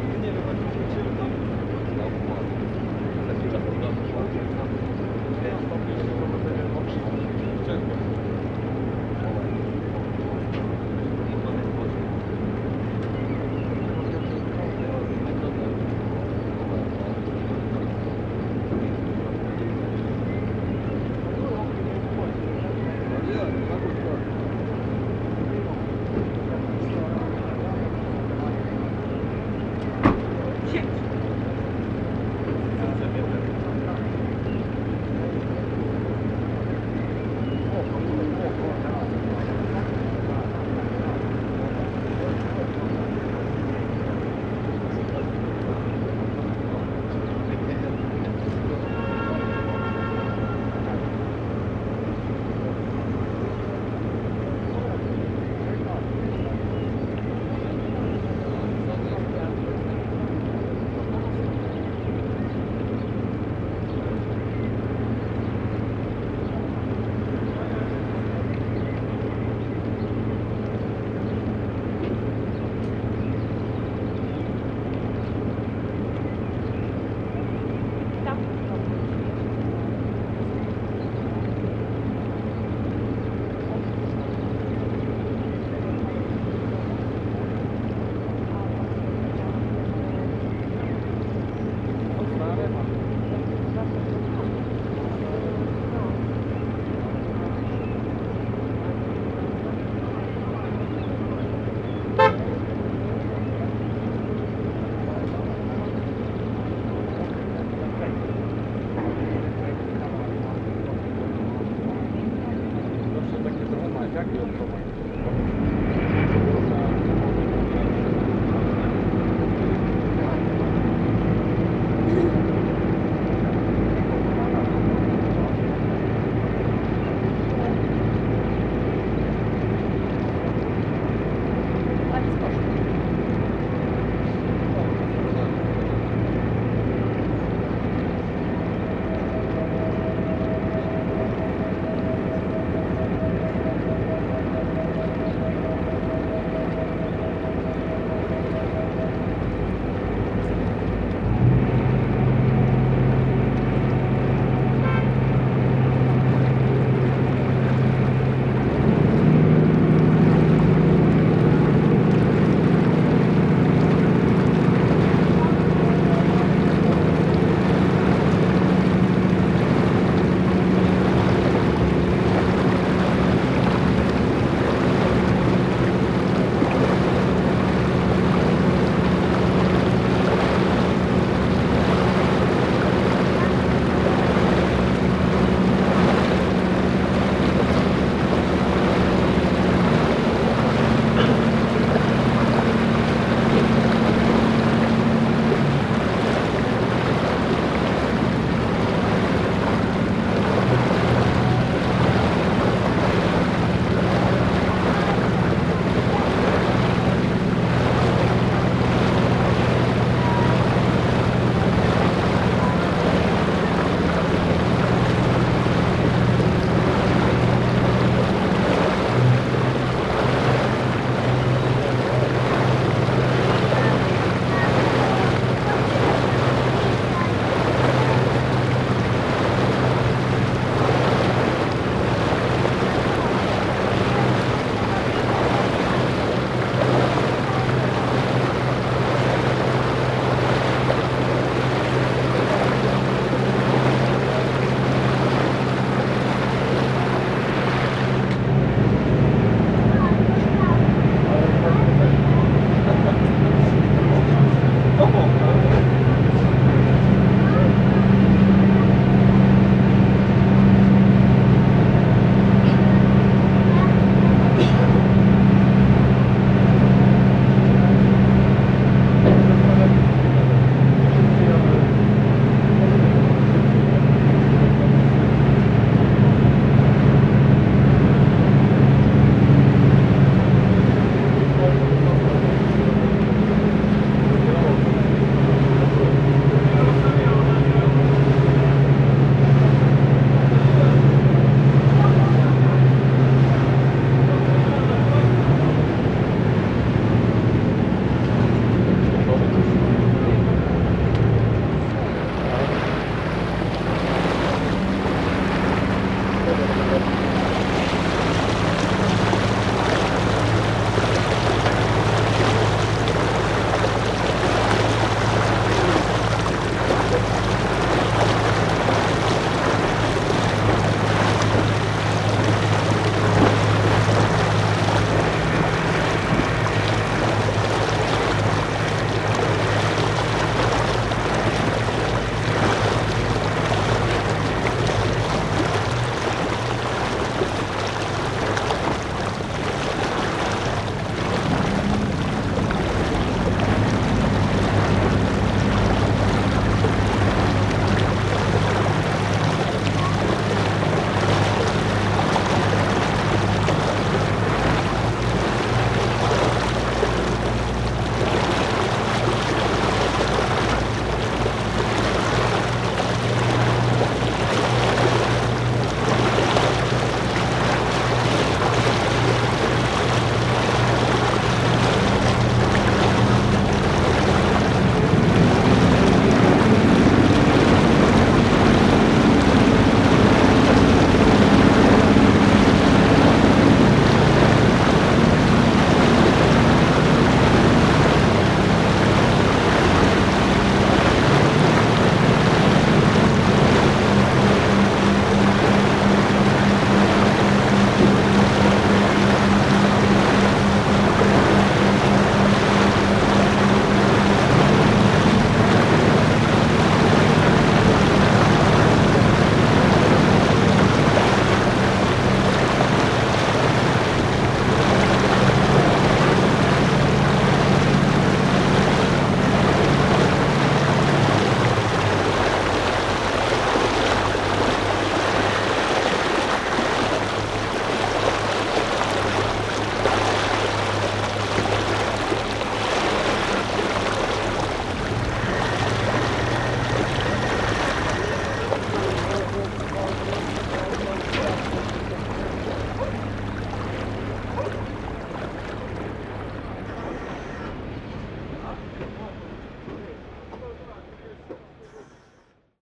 Zapomniałem właśnie, że も。